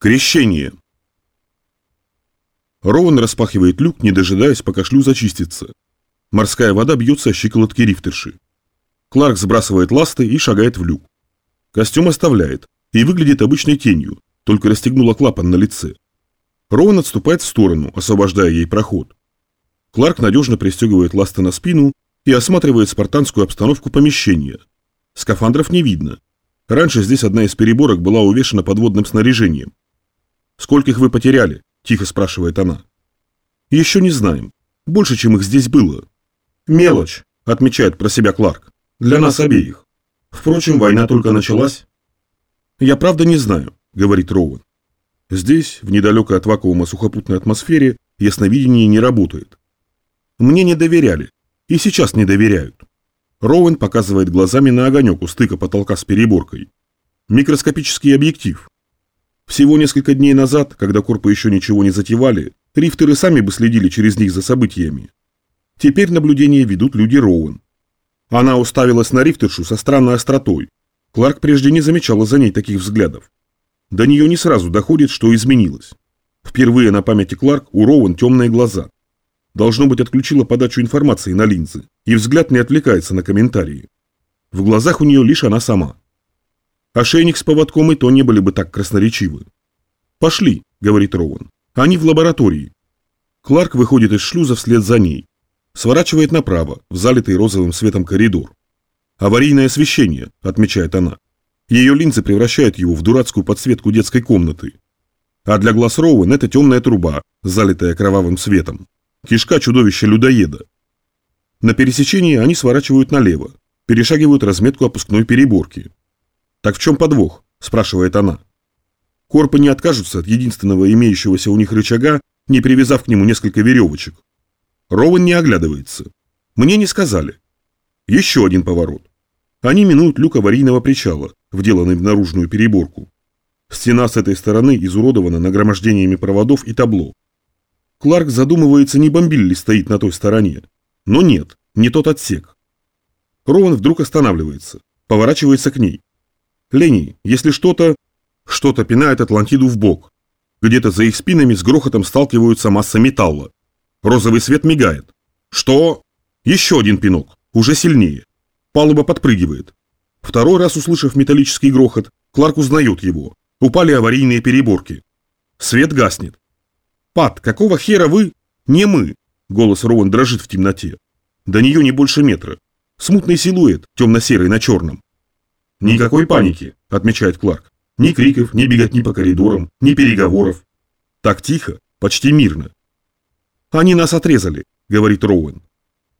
Крещение. Роуэн распахивает люк, не дожидаясь, пока шлюз очистится. Морская вода бьется о щиколотки рифтерши. Кларк сбрасывает ласты и шагает в люк. Костюм оставляет и выглядит обычной тенью, только расстегнула клапан на лице. Роуэн отступает в сторону, освобождая ей проход. Кларк надежно пристегивает ласты на спину и осматривает спартанскую обстановку помещения. Скафандров не видно. Раньше здесь одна из переборок была увешана подводным снаряжением. «Сколько их вы потеряли?» – тихо спрашивает она. «Еще не знаем. Больше, чем их здесь было». «Мелочь», – отмечает про себя Кларк. «Для нас обеих. Впрочем, война только началась». «Я правда не знаю», – говорит Роуэн. Здесь, в недалекой от вакуума сухопутной атмосфере, ясновидение не работает. Мне не доверяли. И сейчас не доверяют. Роуэн показывает глазами на огонек у стыка потолка с переборкой. Микроскопический объектив. Всего несколько дней назад, когда корпы еще ничего не затевали, рифтеры сами бы следили через них за событиями. Теперь наблюдения ведут люди Роуэн. Она уставилась на рифтершу со странной остротой. Кларк прежде не замечала за ней таких взглядов. До нее не сразу доходит, что изменилось. Впервые на памяти Кларк у Роуэн темные глаза. Должно быть, отключила подачу информации на линзы, и взгляд не отвлекается на комментарии. В глазах у нее лишь она сама. Ошейник с поводком и то не были бы так красноречивы. «Пошли», — говорит Роуэн. «Они в лаборатории». Кларк выходит из шлюза вслед за ней. Сворачивает направо, в залитый розовым светом коридор. «Аварийное освещение», — отмечает она. Ее линзы превращают его в дурацкую подсветку детской комнаты. А для глаз Роуэн это темная труба, залитая кровавым светом. Кишка чудовища-людоеда. На пересечении они сворачивают налево, перешагивают разметку опускной переборки. «Так в чем подвох?» – спрашивает она. Корпы не откажутся от единственного имеющегося у них рычага, не привязав к нему несколько веревочек. Роуэн не оглядывается. Мне не сказали. Еще один поворот. Они минуют люк аварийного причала, вделанный в наружную переборку. Стена с этой стороны изуродована нагромождениями проводов и табло. Кларк задумывается, не бомбиль ли стоит на той стороне. Но нет, не тот отсек. Роуэн вдруг останавливается, поворачивается к ней. Ленни, если что-то... Что-то пинает Атлантиду в бок. Где-то за их спинами с грохотом сталкиваются масса металла. Розовый свет мигает. Что? Еще один пинок, уже сильнее. Палуба подпрыгивает. Второй раз услышав металлический грохот, Кларк узнает его. Упали аварийные переборки. Свет гаснет. «Пат, какого хера вы?» «Не мы!» Голос Роуэн дрожит в темноте. До нее не больше метра. Смутный силуэт, темно-серый на черном. «Никакой паники», — отмечает Кларк. «Ни криков, ни беготни по коридорам, ни переговоров. Так тихо, почти мирно». «Они нас отрезали», — говорит Роуэн.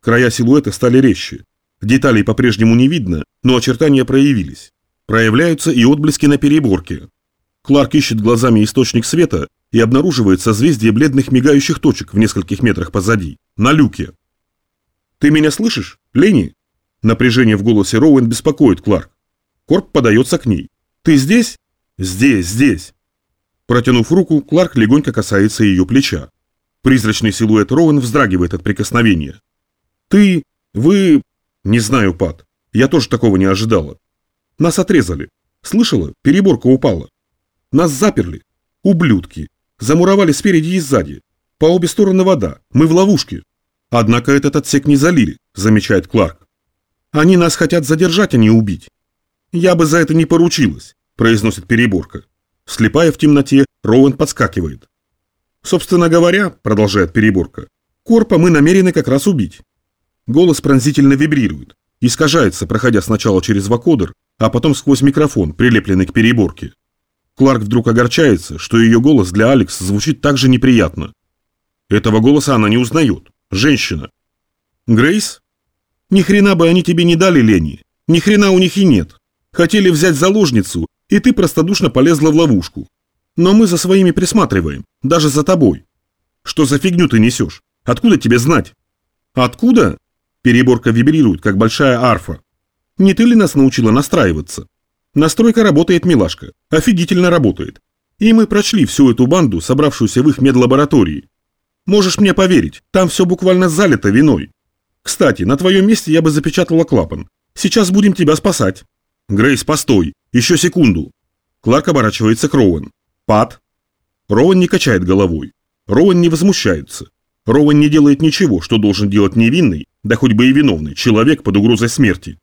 Края силуэта стали резче. Деталей по-прежнему не видно, но очертания проявились. Проявляются и отблески на переборке. Кларк ищет глазами источник света и обнаруживает созвездие бледных мигающих точек в нескольких метрах позади, на люке. «Ты меня слышишь, Ленни?» Напряжение в голосе Роуэн беспокоит Кларк. Корп подается к ней. «Ты здесь?» «Здесь, здесь!» Протянув руку, Кларк легонько касается ее плеча. Призрачный силуэт Роуэн вздрагивает от прикосновения. «Ты... вы... не знаю, Пат. Я тоже такого не ожидала. Нас отрезали. Слышала? Переборка упала. Нас заперли. Ублюдки. Замуровали спереди и сзади. По обе стороны вода. Мы в ловушке. Однако этот отсек не залили, замечает Кларк. Они нас хотят задержать, а не убить. «Я бы за это не поручилась», – произносит переборка. Слепая в темноте, Роуэн подскакивает. «Собственно говоря», – продолжает переборка, – «Корпа мы намерены как раз убить». Голос пронзительно вибрирует, искажается, проходя сначала через вакодер, а потом сквозь микрофон, прилепленный к переборке. Кларк вдруг огорчается, что ее голос для Алекс звучит так же неприятно. Этого голоса она не узнает. Женщина. Грейс? Ни хрена бы они тебе не дали, Лени. Ни хрена у них и нет. Хотели взять заложницу, и ты простодушно полезла в ловушку. Но мы за своими присматриваем, даже за тобой. Что за фигню ты несешь? Откуда тебе знать? Откуда? Переборка вибрирует, как большая арфа. Не ты ли нас научила настраиваться? Настройка работает, милашка. Офигительно работает. И мы прочли всю эту банду, собравшуюся в их медлаборатории. Можешь мне поверить, там все буквально залито виной. Кстати, на твоем месте я бы запечатала клапан. Сейчас будем тебя спасать. Грейс, постой! Еще секунду!» Кларк оборачивается к Роуэн. «Пат!» Роуэн не качает головой. Роуэн не возмущается. Роуэн не делает ничего, что должен делать невинный, да хоть бы и виновный, человек под угрозой смерти.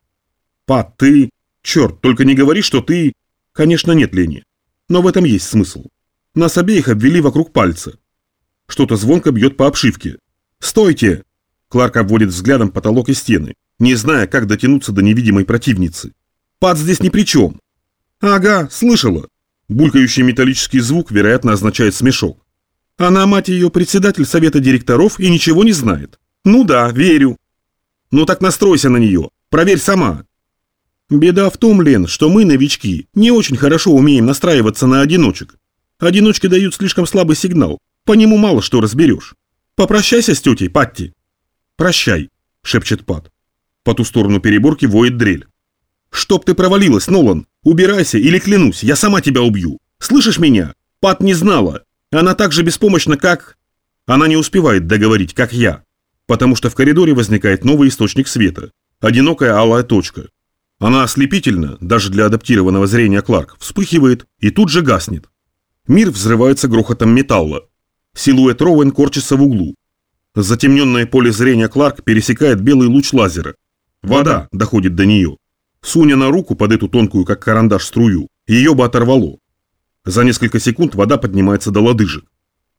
Пат, ты... Черт, только не говори, что ты... Конечно, нет, Лени. Но в этом есть смысл. Нас обеих обвели вокруг пальца. Что-то звонко бьет по обшивке. «Стойте!» Кларк обводит взглядом потолок и стены, не зная, как дотянуться до невидимой противницы. «Пат здесь ни при чем!» «Ага, слышала!» Булькающий металлический звук, вероятно, означает смешок. Она, мать ее, председатель совета директоров и ничего не знает. Ну да, верю. Ну так настройся на нее, проверь сама. Беда в том, Лен, что мы, новички, не очень хорошо умеем настраиваться на одиночек. Одиночки дают слишком слабый сигнал, по нему мало что разберешь. Попрощайся с тетей, Патти. Прощай, шепчет Пат. По ту сторону переборки воет дрель. Чтоб ты провалилась, Нолан, убирайся или клянусь, я сама тебя убью. Слышишь меня? Пат не знала, она так же беспомощна, как... Она не успевает договорить, как я, потому что в коридоре возникает новый источник света, одинокая алая точка. Она ослепительна, даже для адаптированного зрения Кларк, вспыхивает и тут же гаснет. Мир взрывается грохотом металла. Силуэт Роуэн корчится в углу. Затемненное поле зрения Кларк пересекает белый луч лазера. Вода доходит до нее. Суня на руку под эту тонкую, как карандаш, струю, ее бы оторвало. За несколько секунд вода поднимается до лодыжек.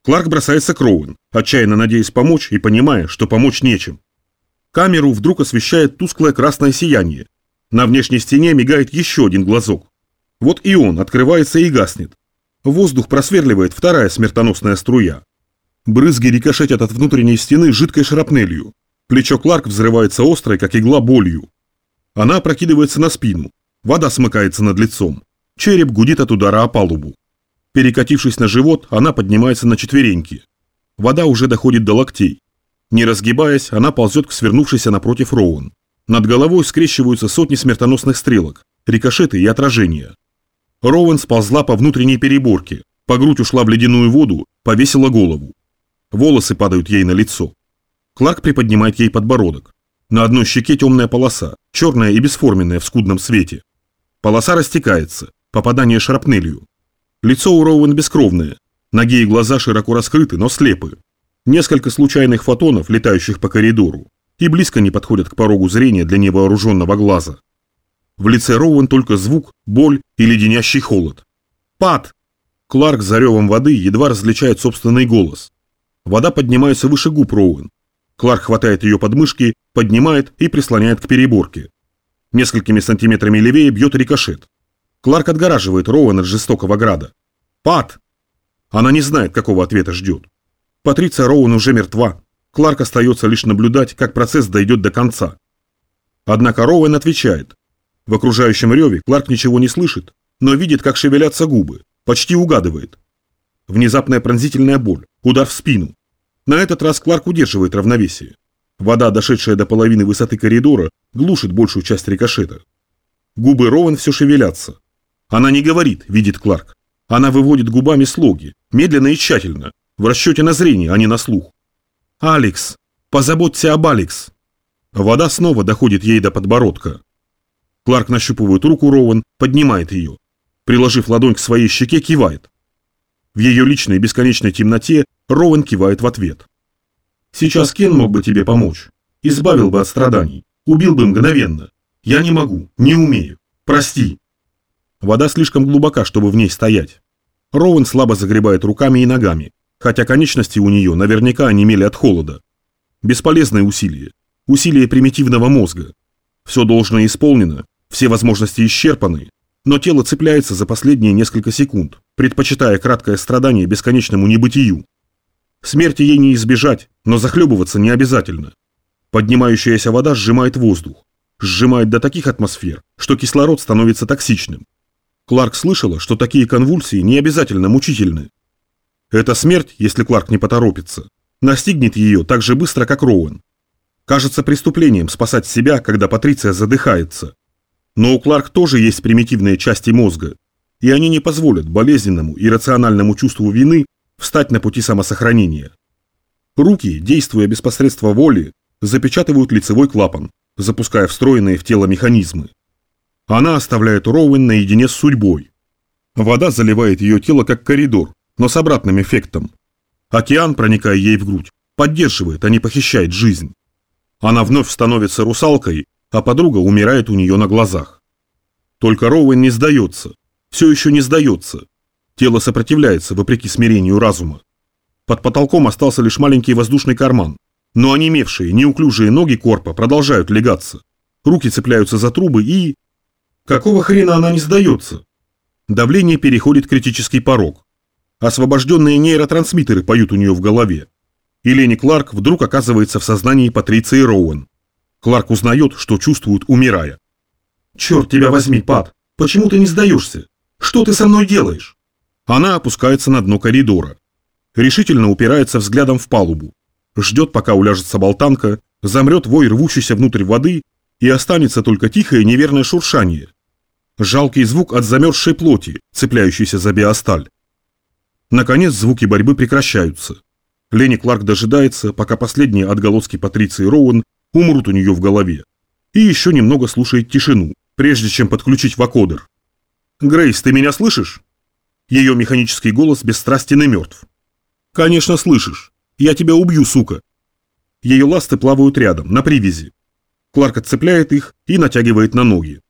Кларк бросается к Роуэн, отчаянно надеясь помочь и понимая, что помочь нечем. Камеру вдруг освещает тусклое красное сияние. На внешней стене мигает еще один глазок. Вот и он открывается и гаснет. Воздух просверливает вторая смертоносная струя. Брызги рикошетят от внутренней стены жидкой шрапнелью. Плечо Кларк взрывается острой, как игла, болью. Она опрокидывается на спину. Вода смыкается над лицом. Череп гудит от удара о палубу. Перекатившись на живот, она поднимается на четвереньки. Вода уже доходит до локтей. Не разгибаясь, она ползет к свернувшейся напротив Роуэн. Над головой скрещиваются сотни смертоносных стрелок, рикошеты и отражения. Роуэн сползла по внутренней переборке, по грудь ушла в ледяную воду, повесила голову. Волосы падают ей на лицо. Кларк приподнимает ей подбородок. На одной щеке темная полоса, черная и бесформенная в скудном свете. Полоса растекается, попадание шрапнелью. Лицо у Роуэн бескровное, ноги и глаза широко раскрыты, но слепы. Несколько случайных фотонов, летающих по коридору, и близко не подходят к порогу зрения для невооруженного глаза. В лице Роуэн только звук, боль и леденящий холод. «Пад!» Кларк за ревом воды едва различает собственный голос. Вода поднимается выше губ Роуэн. Кларк хватает ее подмышки, поднимает и прислоняет к переборке. Несколькими сантиметрами левее бьет рикошет. Кларк отгораживает Роуэн от жестокого града. «Пат!» Она не знает, какого ответа ждет. Патриция Роуэн уже мертва. Кларк остается лишь наблюдать, как процесс дойдет до конца. Однако Роуэн отвечает. В окружающем реве Кларк ничего не слышит, но видит, как шевелятся губы, почти угадывает. Внезапная пронзительная боль, удар в спину. На этот раз Кларк удерживает равновесие. Вода, дошедшая до половины высоты коридора, глушит большую часть рикошета. Губы Роуэн все шевелятся. Она не говорит, видит Кларк. Она выводит губами слоги, медленно и тщательно, в расчете на зрение, а не на слух. «Алекс! Позаботься об Алекс!» Вода снова доходит ей до подбородка. Кларк нащупывает руку Роуэн, поднимает ее. Приложив ладонь к своей щеке, кивает. В ее личной бесконечной темноте Роуэн кивает в ответ. «Сейчас Кен мог бы тебе помочь. Избавил бы от страданий. Убил бы мгновенно. Я не могу, не умею. Прости». Вода слишком глубока, чтобы в ней стоять. Роуэн слабо загребает руками и ногами, хотя конечности у нее наверняка онемели от холода. Бесполезное усилие. Усилие примитивного мозга. Все должно исполнено, все возможности исчерпаны, но тело цепляется за последние несколько секунд, предпочитая краткое страдание бесконечному небытию. Смерти ей не избежать, но захлебываться не обязательно. Поднимающаяся вода сжимает воздух, сжимает до таких атмосфер, что кислород становится токсичным. Кларк слышала, что такие конвульсии не обязательно мучительны. Эта смерть, если Кларк не поторопится, настигнет ее так же быстро, как Роуэн. Кажется преступлением спасать себя, когда Патриция задыхается. Но у Кларк тоже есть примитивные части мозга, и они не позволят болезненному и рациональному чувству вины встать на пути самосохранения. Руки, действуя без посредства воли, запечатывают лицевой клапан, запуская встроенные в тело механизмы. Она оставляет Роуэн наедине с судьбой. Вода заливает ее тело как коридор, но с обратным эффектом. Океан, проникая ей в грудь, поддерживает, а не похищает жизнь. Она вновь становится русалкой, а подруга умирает у нее на глазах. Только Роуэн не сдается, все еще не сдается. Тело сопротивляется, вопреки смирению разума. Под потолком остался лишь маленький воздушный карман, но онемевшие, неуклюжие ноги Корпа продолжают легаться. Руки цепляются за трубы и... Какого хрена она не сдается? Давление переходит критический порог. Освобожденные нейротрансмиттеры поют у нее в голове. И Лени Кларк вдруг оказывается в сознании Патриции Роуэн. Кларк узнает, что чувствует, умирая. «Черт тебя возьми, Пат! Почему ты не сдаешься? Что ты со мной делаешь?» Она опускается на дно коридора. Решительно упирается взглядом в палубу. Ждет, пока уляжется болтанка, замрет вой, рвущийся внутрь воды, и останется только тихое неверное шуршание. Жалкий звук от замерзшей плоти, цепляющейся за биосталь. Наконец звуки борьбы прекращаются. Лени Кларк дожидается, пока последние отголоски Патриции Роуэн умрут у нее в голове. И еще немного слушает тишину, прежде чем подключить вакодер. «Грейс, ты меня слышишь?» Ее механический голос бесстрастен и мертв. «Конечно слышишь. Я тебя убью, сука!» Ее ласты плавают рядом, на привязи. Кларк отцепляет их и натягивает на ноги.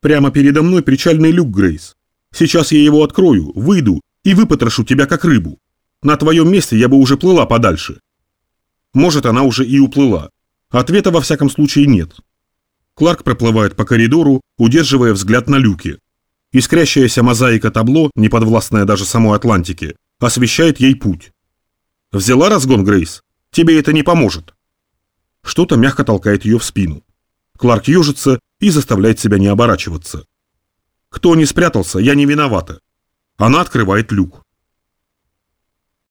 Прямо передо мной причальный люк, Грейс. Сейчас я его открою, выйду и выпотрошу тебя как рыбу. На твоем месте я бы уже плыла подальше. Может, она уже и уплыла. Ответа во всяком случае нет. Кларк проплывает по коридору, удерживая взгляд на люке. Искрящаяся мозаика табло, неподвластная даже самой Атлантике, освещает ей путь. Взяла разгон, Грейс? Тебе это не поможет. Что-то мягко толкает ее в спину. Кларк ежится и заставляет себя не оборачиваться. Кто не спрятался, я не виновата. Она открывает люк.